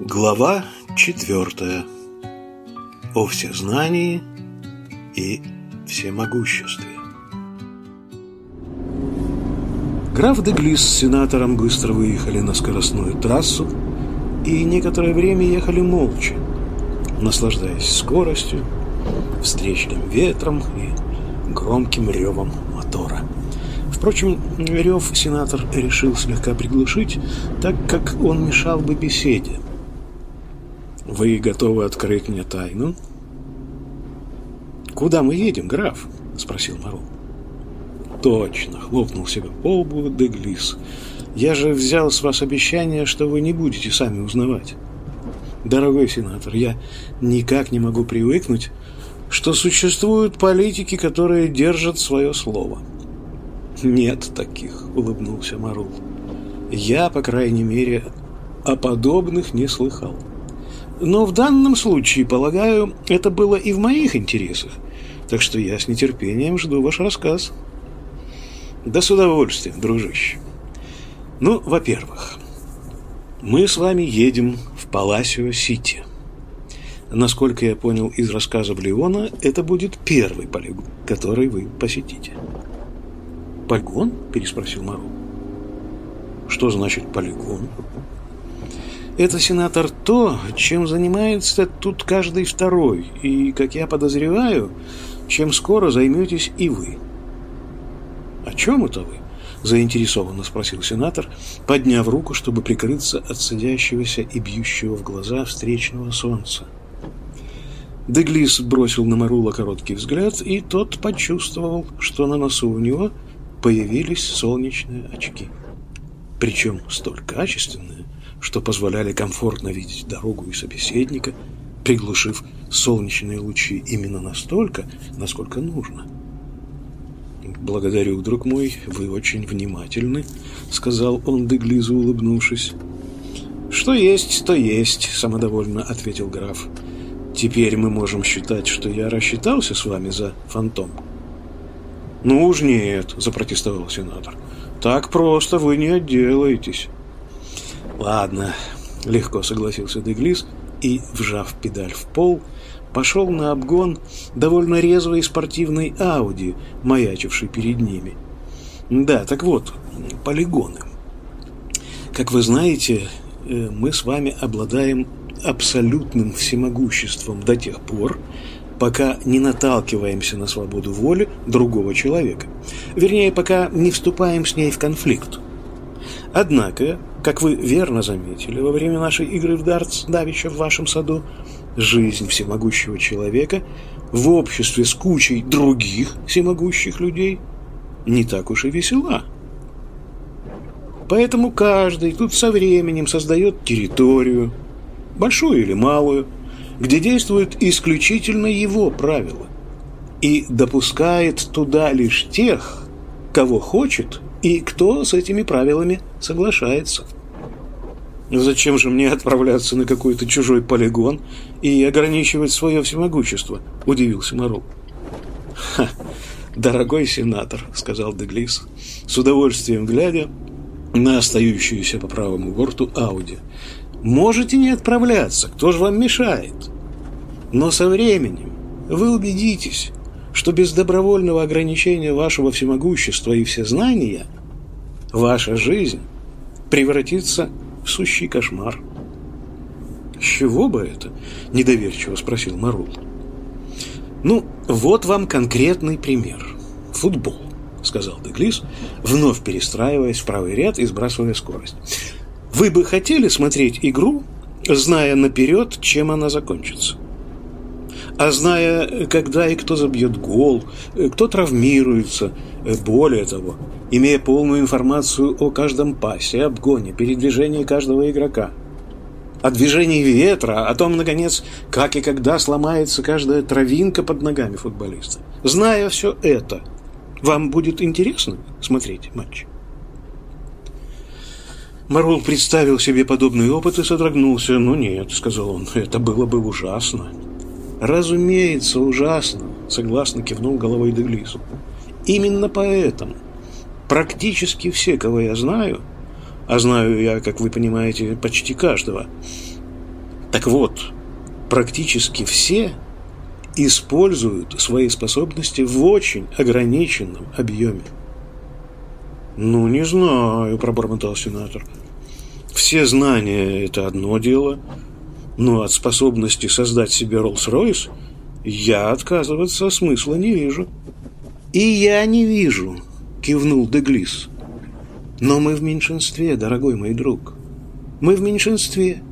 Глава четвертая. О всезнании и всемогуществе. Граф Деглис с сенатором быстро выехали на скоростную трассу и некоторое время ехали молча, наслаждаясь скоростью, встречным ветром и громким ревом мотора. Впрочем, рев сенатор решил слегка приглушить, так как он мешал бы беседе. «Вы готовы открыть мне тайну?» «Куда мы едем, граф?» — спросил Мару. «Точно!» — хлопнул себя по лбу Деглис. «Я же взял с вас обещание, что вы не будете сами узнавать. Дорогой сенатор, я никак не могу привыкнуть, что существуют политики, которые держат свое слово». «Нет таких», — улыбнулся Марул. «Я, по крайней мере, о подобных не слыхал». Но в данном случае, полагаю, это было и в моих интересах. Так что я с нетерпением жду ваш рассказ. Да с удовольствием, дружище. Ну, во-первых, мы с вами едем в Паласио-Сити. Насколько я понял из рассказа Леона, это будет первый полигон, который вы посетите. «Полигон?» – переспросил Мару. «Что значит полигон?» Это, сенатор, то, чем занимается тут каждый второй, и, как я подозреваю, чем скоро займетесь и вы. О чем это вы? Заинтересованно спросил сенатор, подняв руку, чтобы прикрыться от садящегося и бьющего в глаза встречного солнца. Деглис бросил на Марула короткий взгляд, и тот почувствовал, что на носу у него появились солнечные очки. Причем столь качественные, что позволяли комфортно видеть дорогу и собеседника, приглушив солнечные лучи именно настолько, насколько нужно. «Благодарю, друг мой, вы очень внимательны», — сказал он Деглизу, улыбнувшись. «Что есть, то есть», — самодовольно ответил граф. «Теперь мы можем считать, что я рассчитался с вами за фантом». «Ну уж нет», — запротестовал сенатор. «Так просто вы не отделаетесь». «Ладно», — легко согласился Деглис и, вжав педаль в пол, пошел на обгон довольно резвой спортивной Ауди, маячившей перед ними. Да, так вот, полигоны. Как вы знаете, э, мы с вами обладаем абсолютным всемогуществом до тех пор, пока не наталкиваемся на свободу воли другого человека. Вернее, пока не вступаем с ней в конфликт. Однако, как вы верно заметили, во время нашей игры в дартс давеча в вашем саду, жизнь всемогущего человека в обществе с кучей других всемогущих людей не так уж и весела. Поэтому каждый тут со временем создает территорию, большую или малую, где действуют исключительно его правила, и допускает туда лишь тех, кого хочет и кто с этими правилами соглашается. Зачем же мне отправляться на какой-то чужой полигон и ограничивать свое всемогущество? Удивился Марул. Ха, дорогой сенатор, сказал Деглис, с удовольствием глядя на остающуюся по правому борту Ауди. Можете не отправляться, кто же вам мешает? Но со временем вы убедитесь, что без добровольного ограничения вашего всемогущества и всезнания ваша жизнь превратится в сущий кошмар. «С чего бы это?» – недоверчиво спросил Марул. «Ну, вот вам конкретный пример. Футбол», – сказал Деглис, вновь перестраиваясь в правый ряд и сбрасывая скорость. «Вы бы хотели смотреть игру, зная наперед, чем она закончится?» а зная, когда и кто забьет гол, кто травмируется, более того, имея полную информацию о каждом пасе, обгоне, передвижении каждого игрока, о движении ветра, о том, наконец, как и когда сломается каждая травинка под ногами футболиста. Зная все это, вам будет интересно смотреть матч? Марул представил себе подобный опыт и содрогнулся. «Ну нет», — сказал он, — «это было бы ужасно». «Разумеется, ужасно», — согласно кивнул головой Деглису. «Именно поэтому практически все, кого я знаю, а знаю я, как вы понимаете, почти каждого, Так вот, практически все используют свои способности в очень ограниченном объеме. «Ну, не знаю», – пробормотал сенатор. «Все знания – это одно дело, но от способности создать себе Роллс-Ройс я отказываться смысла не вижу». «И я не вижу», – кивнул Деглис. «Но мы в меньшинстве, дорогой мой друг. Мы в меньшинстве.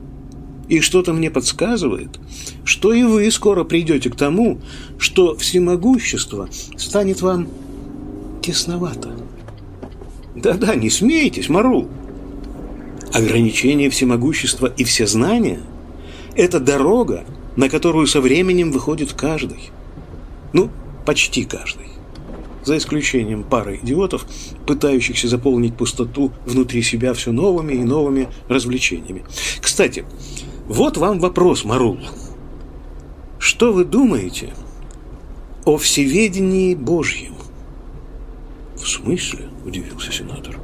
И что-то мне подсказывает, что и вы скоро придете к тому, что всемогущество станет вам тесновато». Да-да, не смейтесь, Мару. Ограничение всемогущества и всезнания – это дорога, на которую со временем выходит каждый. Ну, почти каждый. За исключением пары идиотов, пытающихся заполнить пустоту внутри себя все новыми и новыми развлечениями. Кстати, вот вам вопрос, Марул. Что вы думаете о всеведении Божьем? «В смысле?» – удивился сенатор.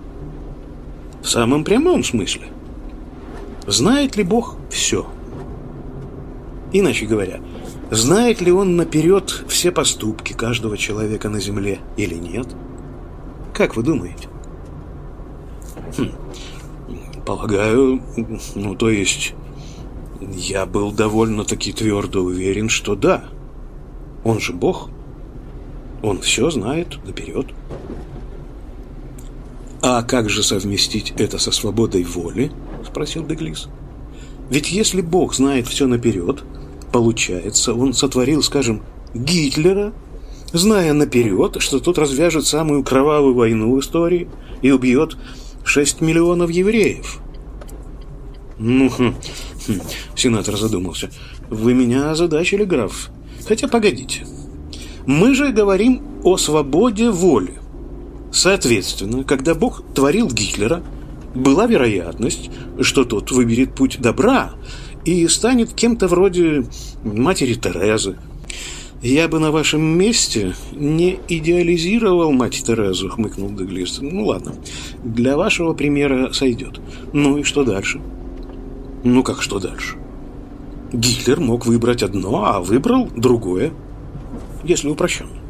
«В самом прямом смысле. Знает ли Бог все? Иначе говоря, знает ли Он наперед все поступки каждого человека на земле или нет? Как вы думаете?» хм, «Полагаю, ну то есть...» Я был довольно-таки твердо уверен, что да. Он же Бог. Он все знает наперед. «А как же совместить это со свободой воли?» – спросил Деглис. «Ведь если Бог знает все наперед, получается, он сотворил, скажем, Гитлера, зная наперед, что тот развяжет самую кровавую войну в истории и убьет 6 миллионов евреев». «Ну, хм, хм, сенатор задумался. Вы меня озадачили, граф. Хотя, погодите. Мы же говорим о свободе воли. Соответственно, когда Бог творил Гитлера, была вероятность, что тот выберет путь добра и станет кем-то вроде матери Терезы. «Я бы на вашем месте не идеализировал мать Терезу», — хмыкнул Деглис. «Ну ладно, для вашего примера сойдет. Ну и что дальше?» «Ну как что дальше?» Гитлер мог выбрать одно, а выбрал другое, если упрощенно.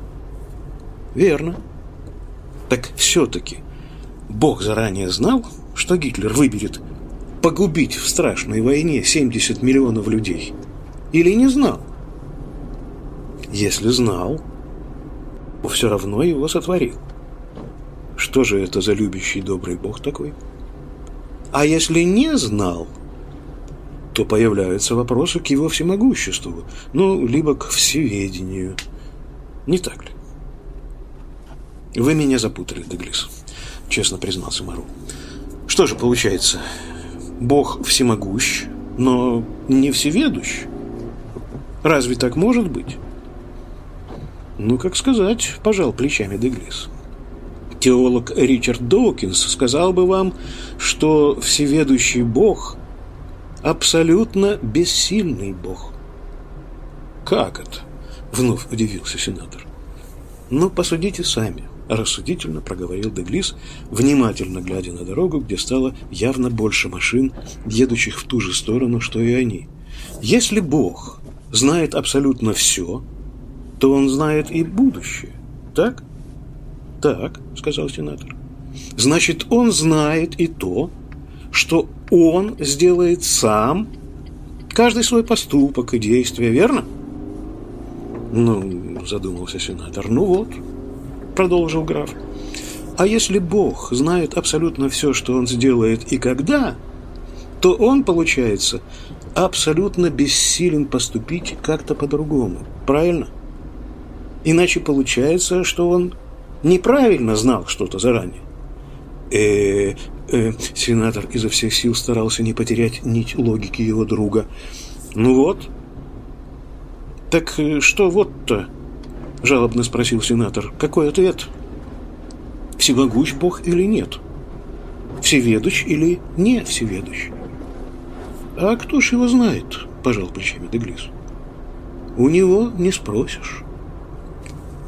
«Верно», так все-таки Бог заранее знал, что Гитлер выберет погубить в страшной войне 70 миллионов людей? Или не знал? Если знал, все равно его сотворил. Что же это за любящий добрый Бог такой? А если не знал, то появляются вопросы к его всемогуществу, ну, либо к всеведению. Не так ли? «Вы меня запутали, Деглис», — честно признался Мару. «Что же получается? Бог всемогущ, но не всеведущ? Разве так может быть?» «Ну, как сказать», — пожал плечами Деглис. Теолог Ричард Доукинс сказал бы вам, что всеведущий Бог — абсолютно бессильный Бог. «Как это?» — вновь удивился сенатор. «Ну, посудите сами рассудительно проговорил Деглис, внимательно глядя на дорогу, где стало явно больше машин, едущих в ту же сторону, что и они. Если Бог знает абсолютно все, то Он знает и будущее, так? Так, сказал сенатор. Значит, Он знает и то, что Он сделает сам каждый свой поступок и действие, верно? Ну, задумался сенатор, ну вот, продолжил граф. А если Бог знает абсолютно все, что Он сделает и когда, то Он, получается, абсолютно бессилен поступить как-то по-другому. Правильно? Иначе получается, что Он неправильно знал что-то заранее. Э, э, сенатор изо всех сил старался не потерять нить логики его друга. Ну вот. Так э, что вот-то? – жалобно спросил сенатор. «Какой ответ? Всемогущ Бог или нет? Всеведущ или не всеведущ?» «А кто ж его знает?» – пожал плечами Деглис. «У него не спросишь».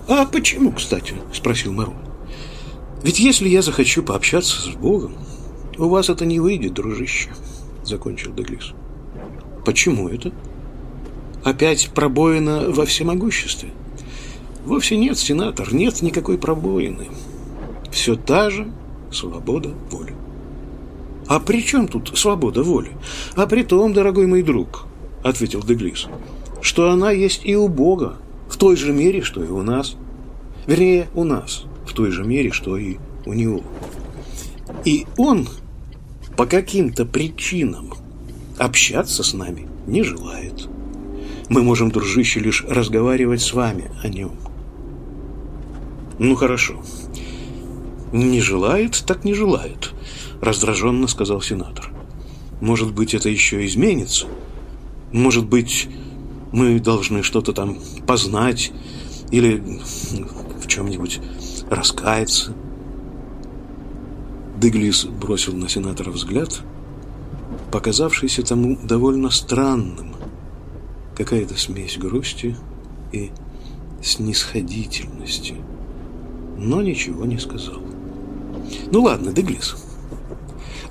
«А почему, кстати?» – спросил Марун. «Ведь если я захочу пообщаться с Богом, у вас это не выйдет, дружище», – закончил Деглис. Почему это? Опять пробоина во всемогуществе? Вовсе нет, сенатор, нет никакой пробоины. Все та же свобода воли. А при чем тут свобода воли? А при том, дорогой мой друг, ответил Деглис, что она есть и у Бога, в той же мере, что и у нас. Вернее, у нас, в той же мере, что и у него. И он по каким-то причинам общаться с нами не желает. Мы можем, дружище, лишь разговаривать с вами о нем. Ну хорошо. Не желает, так не желает, раздраженно сказал сенатор. Может быть, это еще изменится? Может быть, мы должны что-то там познать или в чем-нибудь раскаяться? Деглис бросил на сенатора взгляд, показавшийся тому довольно странным. Какая-то смесь грусти и снисходительности. Но ничего не сказал. Ну ладно, Деглис,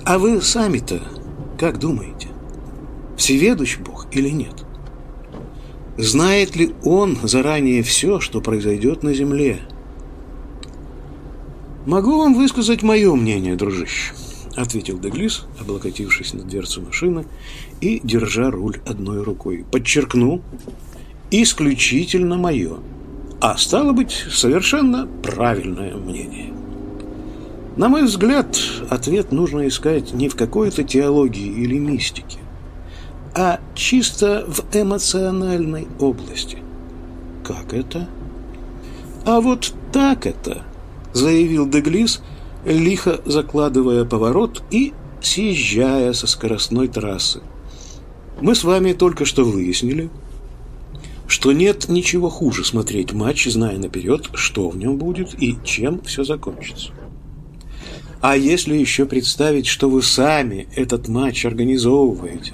а вы сами-то как думаете? Всеведущ Бог или нет? Знает ли Он заранее все, что произойдет на земле? «Могу вам высказать мое мнение, дружище», — ответил Деглис, облокотившись на дверцу машины и держа руль одной рукой. «Подчеркну, исключительно мое, а стало быть, совершенно правильное мнение». На мой взгляд, ответ нужно искать не в какой-то теологии или мистике, а чисто в эмоциональной области. Как это? А вот так это – заявил Деглис, лихо закладывая поворот и съезжая со скоростной трассы. Мы с вами только что выяснили, что нет ничего хуже смотреть матч, зная наперед, что в нем будет и чем все закончится. А если еще представить, что вы сами этот матч организовываете,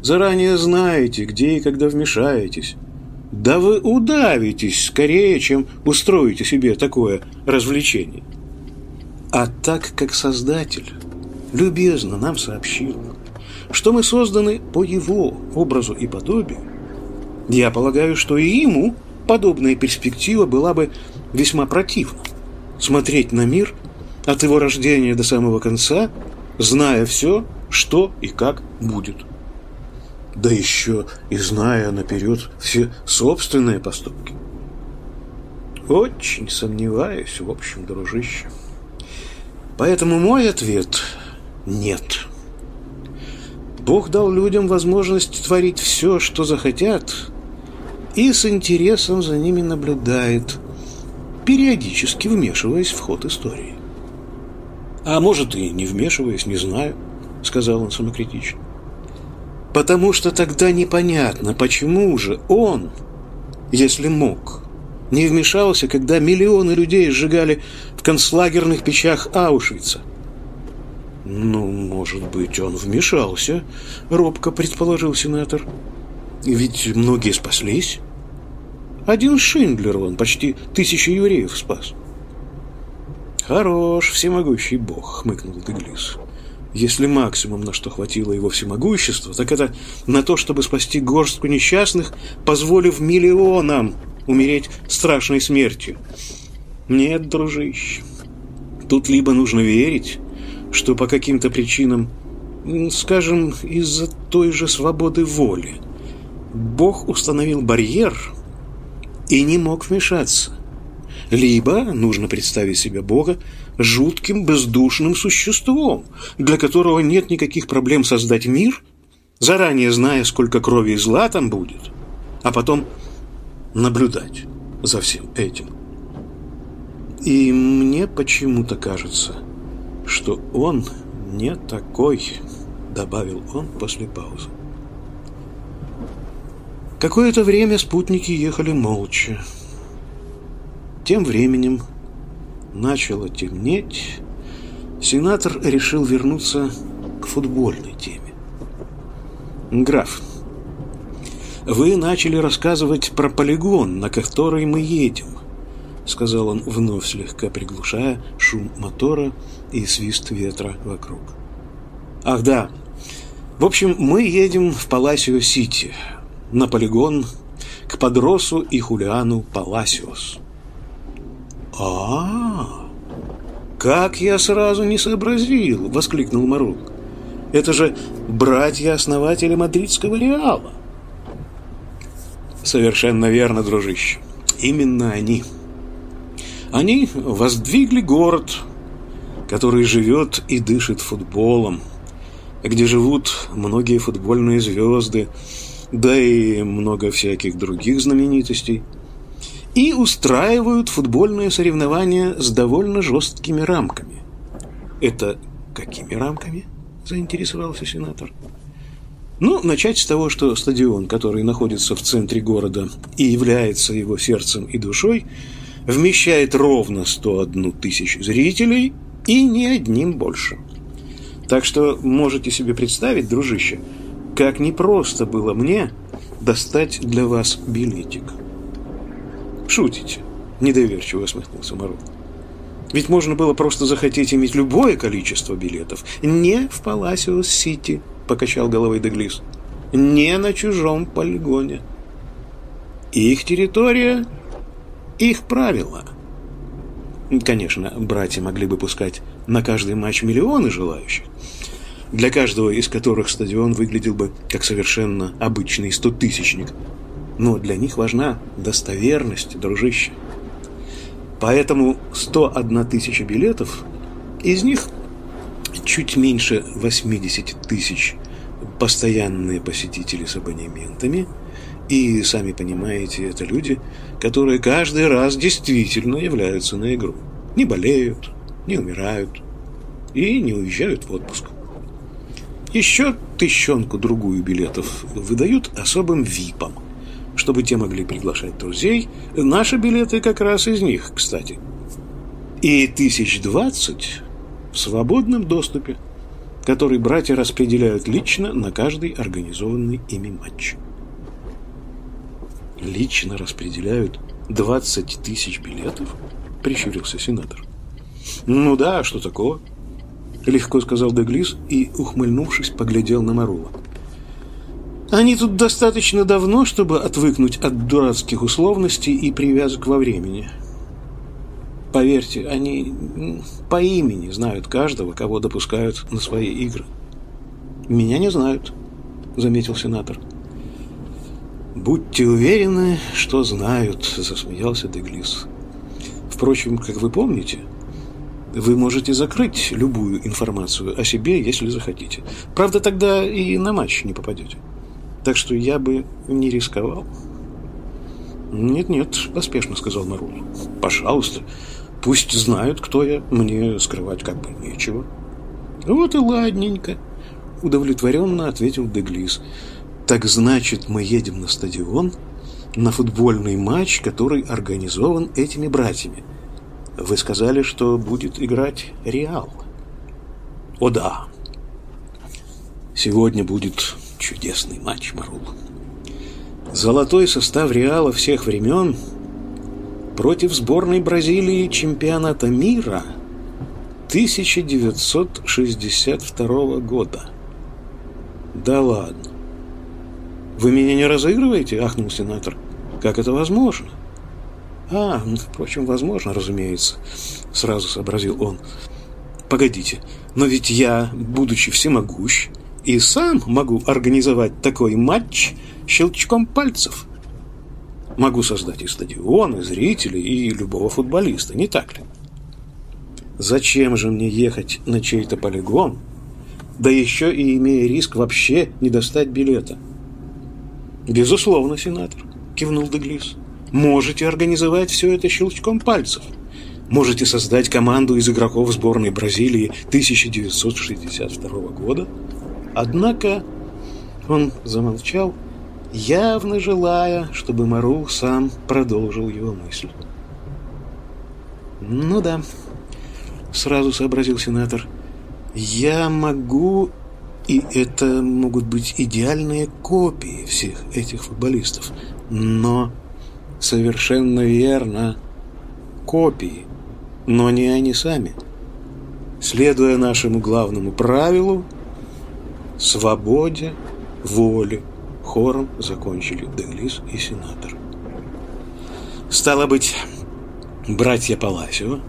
заранее знаете, где и когда вмешаетесь, да вы удавитесь скорее, чем устроите себе такое развлечение. А так как Создатель любезно нам сообщил, что мы созданы по Его образу и подобию, я полагаю, что и ему подобная перспектива была бы весьма противна. Смотреть на мир от его рождения до самого конца, зная все, что и как будет да еще и зная наперед все собственные поступки. Очень сомневаюсь, в общем, дружище. Поэтому мой ответ – нет. Бог дал людям возможность творить все, что захотят, и с интересом за ними наблюдает, периодически вмешиваясь в ход истории. «А может, и не вмешиваясь, не знаю», — сказал он самокритично. Потому что тогда непонятно, почему же он, если мог, не вмешался, когда миллионы людей сжигали в концлагерных печах Аушвица. «Ну, может быть, он вмешался», — робко предположил сенатор. «Ведь многие спаслись. Один Шиндлер, он почти тысячи евреев спас». «Хорош, всемогущий бог», — хмыкнул Деглис. Если максимум, на что хватило его всемогущества, так это на то, чтобы спасти горстку несчастных, позволив миллионам умереть страшной смертью. Нет, дружище, тут либо нужно верить, что по каким-то причинам, скажем, из-за той же свободы воли, Бог установил барьер и не мог вмешаться. Либо нужно представить себе Бога жутким бездушным существом, для которого нет никаких проблем создать мир, заранее зная, сколько крови и зла там будет, а потом наблюдать за всем этим. И мне почему-то кажется, что он не такой, добавил он после паузы. Какое-то время спутники ехали молча. Тем временем начало темнеть, сенатор решил вернуться к футбольной теме. «Граф, вы начали рассказывать про полигон, на который мы едем», сказал он, вновь слегка приглушая шум мотора и свист ветра вокруг. «Ах да, В общем, мы едем в Паласио-Сити, на полигон к Подросу и Хулиану Паласиос. а, -а, -а «Как я сразу не сообразил!» — воскликнул Марук. «Это же братья-основатели мадридского Реала!» «Совершенно верно, дружище. Именно они. Они воздвигли город, который живет и дышит футболом, где живут многие футбольные звезды, да и много всяких других знаменитостей, и устраивают футбольные соревнования с довольно жесткими рамками. Это какими рамками? заинтересовался сенатор. Ну, начать с того, что стадион, который находится в центре города и является его сердцем и душой, вмещает ровно 101 тысячу зрителей и ни одним больше. Так что можете себе представить, дружище, как непросто было мне достать для вас билетик. Шутите? Недоверчиво усмехнулся Мару. Ведь можно было просто захотеть иметь любое количество билетов. Не в Паласиус-Сити, покачал головой Деглис. Не на чужом полигоне. Их территория, их правила. Конечно, братья могли бы пускать на каждый матч миллионы желающих, для каждого из которых стадион выглядел бы как совершенно обычный стотысячник. Но для них важна достоверность, дружище. Поэтому 101 тысяча билетов, из них чуть меньше 80 тысяч постоянные посетители с абонементами, и, сами понимаете, это люди, которые каждый раз действительно являются на игру. Не болеют, не умирают и не уезжают в отпуск. Еще тысячонку-другую билетов выдают особым ВИПам, чтобы те могли приглашать друзей. Наши билеты как раз из них, кстати. И тысяч двадцать в свободном доступе, который братья распределяют лично на каждый организованный ими матч. Лично распределяют 20 тысяч билетов? Прищурился сенатор. Ну да, что такого? Легко сказал Деглис и, ухмыльнувшись, поглядел на Марула. Они тут достаточно давно, чтобы отвыкнуть от дурацких условностей и привязок во времени. Поверьте, они по имени знают каждого, кого допускают на свои игры. Меня не знают, заметил сенатор. Будьте уверены, что знают, засмеялся Деглис. Впрочем, как вы помните, вы можете закрыть любую информацию о себе, если захотите. Правда, тогда и на матч не попадете. Так что я бы не рисковал. «Нет-нет», – поспешно сказал Марул. «Пожалуйста, пусть знают, кто я. Мне скрывать как бы нечего». «Вот и ладненько», – удовлетворенно ответил Деглис. «Так значит, мы едем на стадион, на футбольный матч, который организован этими братьями. Вы сказали, что будет играть Реал. О да. Сегодня будет чудесный матч, Марул. Золотой состав Реала всех времен против сборной Бразилии чемпионата мира 1962 года. Да ладно. Вы меня не разыгрываете? Ахнул сенатор. Как это возможно? «А, ну, впрочем, возможно, разумеется», — сразу сообразил он. «Погодите, но ведь я, будучи всемогущ, и сам могу организовать такой матч щелчком пальцев. Могу создать и стадион, и зрителей, и любого футболиста, не так ли? Зачем же мне ехать на чей-то полигон, да еще и имея риск вообще не достать билета?» «Безусловно, сенатор», — кивнул Деглис можете организовать все это щелчком пальцев. Можете создать команду из игроков сборной Бразилии 1962 года. Однако он замолчал, явно желая, чтобы Марул сам продолжил его мысль. «Ну да», — сразу сообразил сенатор, — «я могу, и это могут быть идеальные копии всех этих футболистов, но Совершенно верно. Копии, но не они сами. Следуя нашему главному правилу, свободе, воле, хором закончили Деглис и сенатор. Стало быть, братья Паласио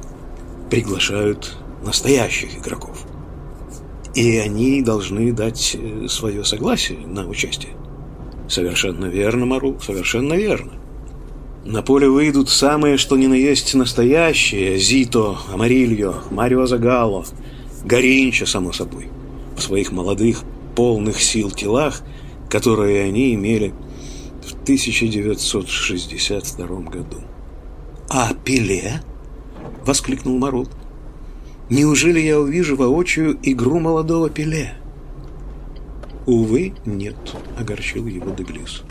приглашают настоящих игроков. И они должны дать э, свое согласие на участие. Совершенно верно, Мару, совершенно верно. На поле выйдут самые, что ни на есть настоящие Зито, Амарильо, Марио Загало, Горинча, само собой, в своих молодых, полных сил телах, которые они имели в 1962 году. «А Пеле?» — воскликнул Марут. «Неужели я увижу воочию игру молодого Пеле?» «Увы, нет», — огорчил его Деглис.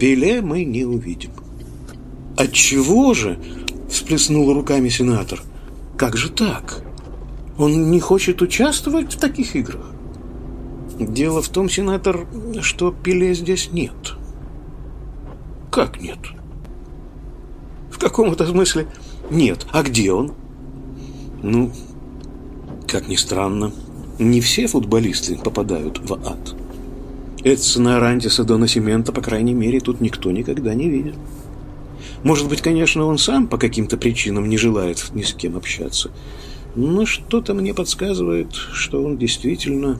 «Пеле мы не увидим». «Отчего же?» — всплеснул руками сенатор. «Как же так? Он не хочет участвовать в таких играх?» «Дело в том, сенатор, что Пеле здесь нет». «Как нет?» «В каком-то смысле нет. А где он?» «Ну, как ни странно, не все футболисты попадают в ад. Эдсона Арантиса до Насимента, по крайней мере, тут никто никогда не видел. Может быть, конечно, он сам по каким-то причинам не желает ни с кем общаться. Но что-то мне подсказывает, что он действительно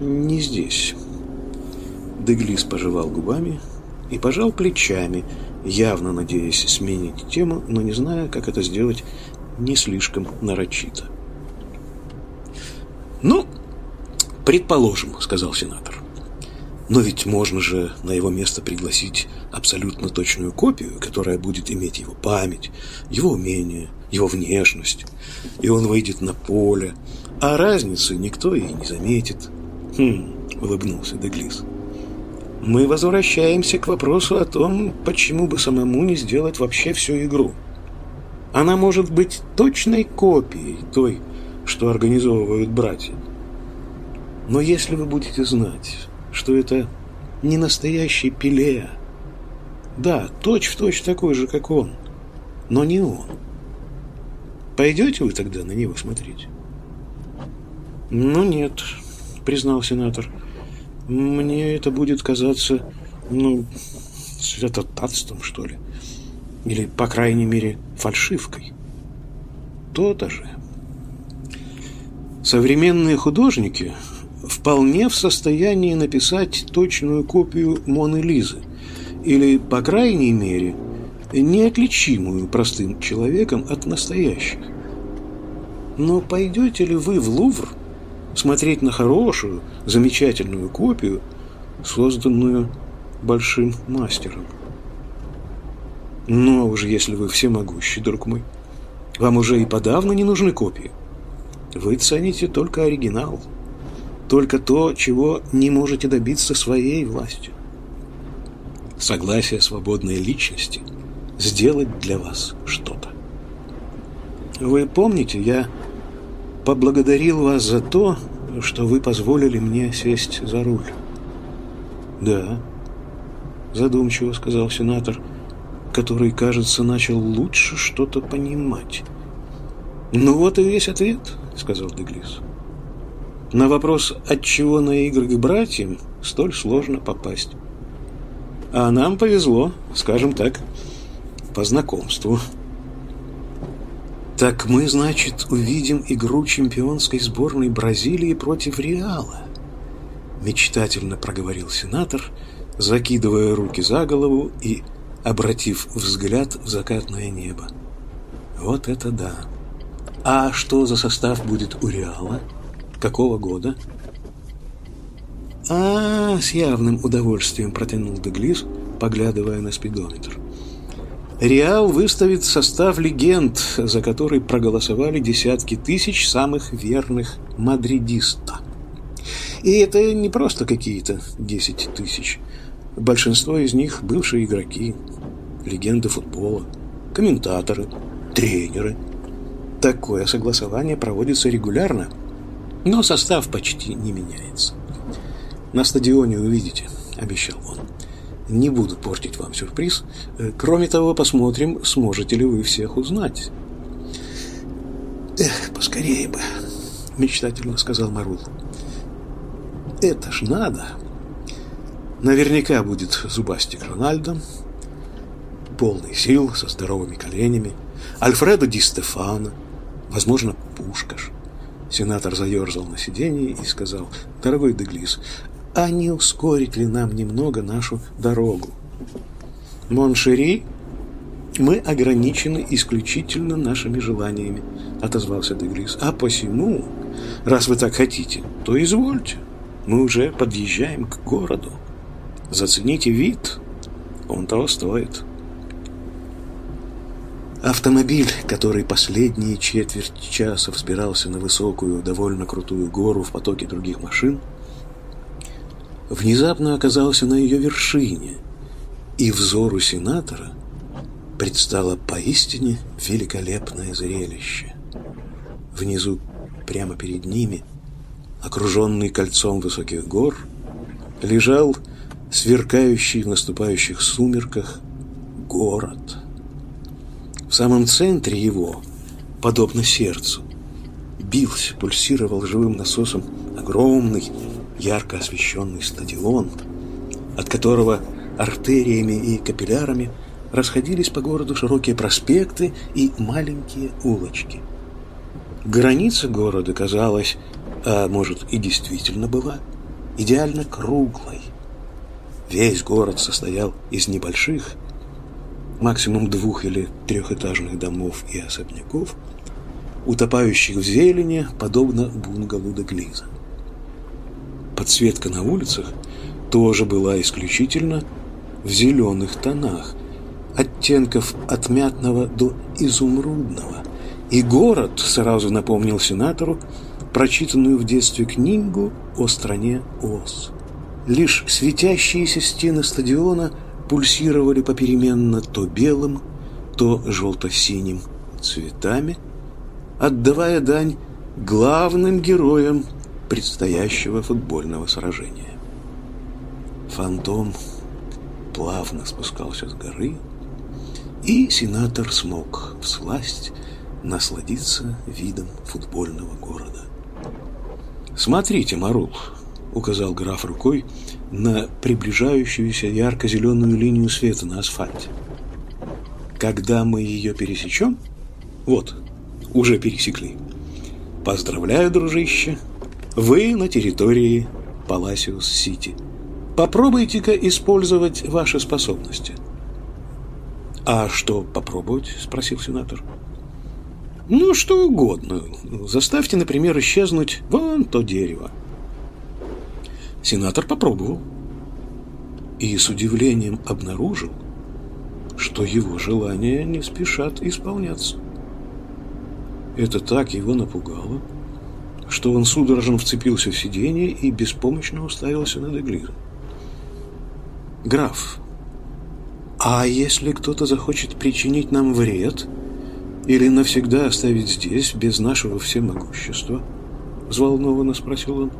не здесь. Деглис пожевал губами и пожал плечами, явно надеясь сменить тему, но не зная, как это сделать не слишком нарочито. «Ну, предположим», — сказал сенатор. «Но ведь можно же на его место пригласить абсолютно точную копию, которая будет иметь его память, его умение, его внешность, и он выйдет на поле, а разницы никто и не заметит». «Хм», — улыбнулся Деглис. «Мы возвращаемся к вопросу о том, почему бы самому не сделать вообще всю игру. Она может быть точной копией той, что организовывают братья. Но если вы будете знать, что это не настоящий Пеле, да, точь-в-точь точь такой же, как он, но не он, пойдете вы тогда на него смотреть? Ну, нет, признал сенатор. Мне это будет казаться, ну, святотатством, что ли. Или, по крайней мере, фальшивкой. То-то же. Современные художники вполне в состоянии написать точную копию Моны Лизы, или, по крайней мере, неотличимую простым человеком от настоящих. Но пойдете ли вы в Лувр смотреть на хорошую, замечательную копию, созданную большим мастером? Но уж если вы всемогущий, друг мой, вам уже и подавно не нужны копии. Вы цените только оригинал, только то, чего не можете добиться своей властью. Согласие свободной личности сделать для вас что-то. Вы помните, я поблагодарил вас за то, что вы позволили мне сесть за руль. Да, задумчиво сказал сенатор, который, кажется, начал лучше что-то понимать. Ну вот и весь ответ сказал Деглис. На вопрос, отчего на игры к братьям столь сложно попасть. А нам повезло, скажем так, по знакомству. Так мы, значит, увидим игру чемпионской сборной Бразилии против Реала. Мечтательно проговорил сенатор, закидывая руки за голову и обратив взгляд в закатное небо. Вот это да! А что за состав будет у Реала? Какого года? А, с явным удовольствием протянул Деглис, поглядывая на спидометр. Реал выставит состав легенд, за который проголосовали десятки тысяч самых верных мадридиста. И это не просто какие-то десять тысяч. Большинство из них бывшие игроки, легенды футбола, комментаторы, тренеры – Такое согласование проводится регулярно, но состав почти не меняется. На стадионе увидите, обещал он. Не буду портить вам сюрприз. Кроме того, посмотрим, сможете ли вы всех узнать. Эх, поскорее бы, мечтательно сказал Марул. это ж надо. Наверняка будет зубастик Рональдо, полный сил, со здоровыми коленями, Альфредо Ди Стефано, возможно, Пушкаш. Сенатор заерзал на сиденье и сказал, «Дорогой Деглис, а не ускорить ли нам немного нашу дорогу?» «Mon chéri, мы ограничены исключительно нашими желаниями», — отозвался Деглис. «А посему, раз вы так хотите, то извольте. Мы уже подъезжаем к городу. Зацените вид, он того стоит». Автомобиль, который последние четверть часа взбирался на высокую, довольно крутую гору в потоке других машин, внезапно оказался на ее вершине, и взору сенатора предстало поистине великолепное зрелище. Внизу, прямо перед ними, окруженный кольцом высоких гор, лежал сверкающий в наступающих сумерках город – самом центре его, подобно сердцу, бился, пульсировал живым насосом огромный, ярко освещенный стадион, от которого артериями и капиллярами расходились по городу широкие проспекты и маленькие улочки. Граница города казалась, а может и действительно была, идеально круглой. Весь город состоял из небольших, максимум двух- или трехэтажных домов и особняков, утопающих в зелени, подобно бунгало де Глиза. Подсветка на улицах тоже была исключительно в зеленых тонах, оттенков от мятного до изумрудного, и город сразу напомнил сенатору прочитанную в детстве книгу о стране Оз. Лишь светящиеся стены стадиона – пульсировали попеременно то белым, то желто-синим цветами, отдавая дань главным героям предстоящего футбольного сражения. Фантом плавно спускался с горы, и сенатор смог всласть насладиться видом футбольного города. «Смотрите, Марул», — указал граф рукой на приближающуюся ярко-зеленую линию света на асфальте. Когда мы ее пересечем, вот, уже пересекли. Поздравляю, дружище, вы на территории Паласиус-Сити. Попробуйте-ка использовать ваши способности. А что попробовать? Спросил сенатор. Ну, что угодно. Заставьте, например, исчезнуть вон то дерево. Сенатор попробовал и с удивлением обнаружил, что его желания не спешат исполняться. Это так его напугало, что он судорожно вцепился в сиденье и беспомощно уставился на Деглиза. «Граф, а если кто-то захочет причинить нам вред или навсегда оставить здесь без нашего всемогущества?» Взволнованно спросил он.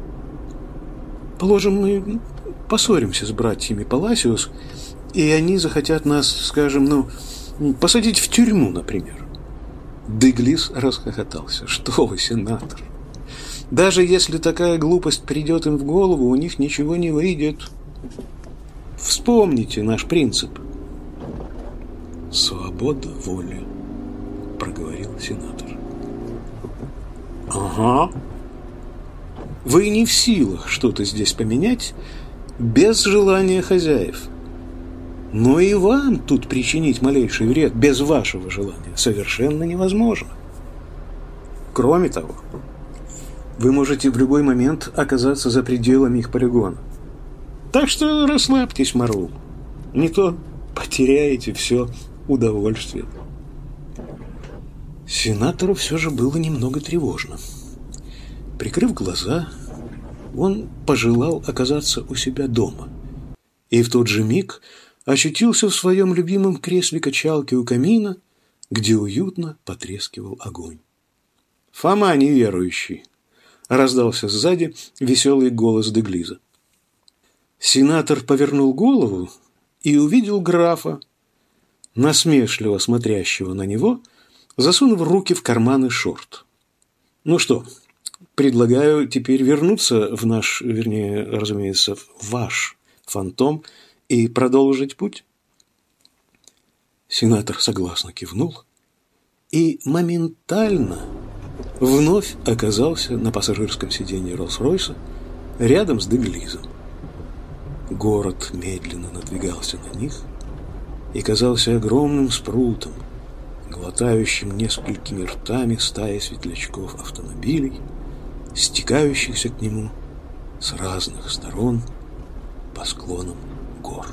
Положим, мы поссоримся с братьями Паласиус, и они захотят нас, скажем, ну, посадить в тюрьму, например. Деглис расхохотался. Что вы, сенатор? Даже если такая глупость придет им в голову, у них ничего не выйдет. Вспомните наш принцип. Свобода воли, проговорил сенатор. Ага, вы не в силах что-то здесь поменять без желания хозяев. Но и вам тут причинить малейший вред без вашего желания совершенно невозможно. Кроме того, вы можете в любой момент оказаться за пределами их полигона. Так что расслабьтесь, Марул. Не то потеряете все удовольствие. Сенатору все же было немного тревожно. Прикрыв глаза, он пожелал оказаться у себя дома. И в тот же миг очутился в своем любимом кресле качалки у камина, где уютно потрескивал огонь. «Фома неверующий!» — раздался сзади веселый голос Деглиза. Сенатор повернул голову и увидел графа, насмешливо смотрящего на него, засунув руки в карманы шорт. «Ну что, предлагаю теперь вернуться в наш, вернее, разумеется, в ваш фантом и продолжить путь. Сенатор согласно кивнул и моментально вновь оказался на пассажирском сиденье Роллс-Ройса рядом с Деглизом. Город медленно надвигался на них и казался огромным спрутом, глотающим несколькими ртами стаи светлячков автомобилей, стекающихся к нему с разных сторон по склонам гор.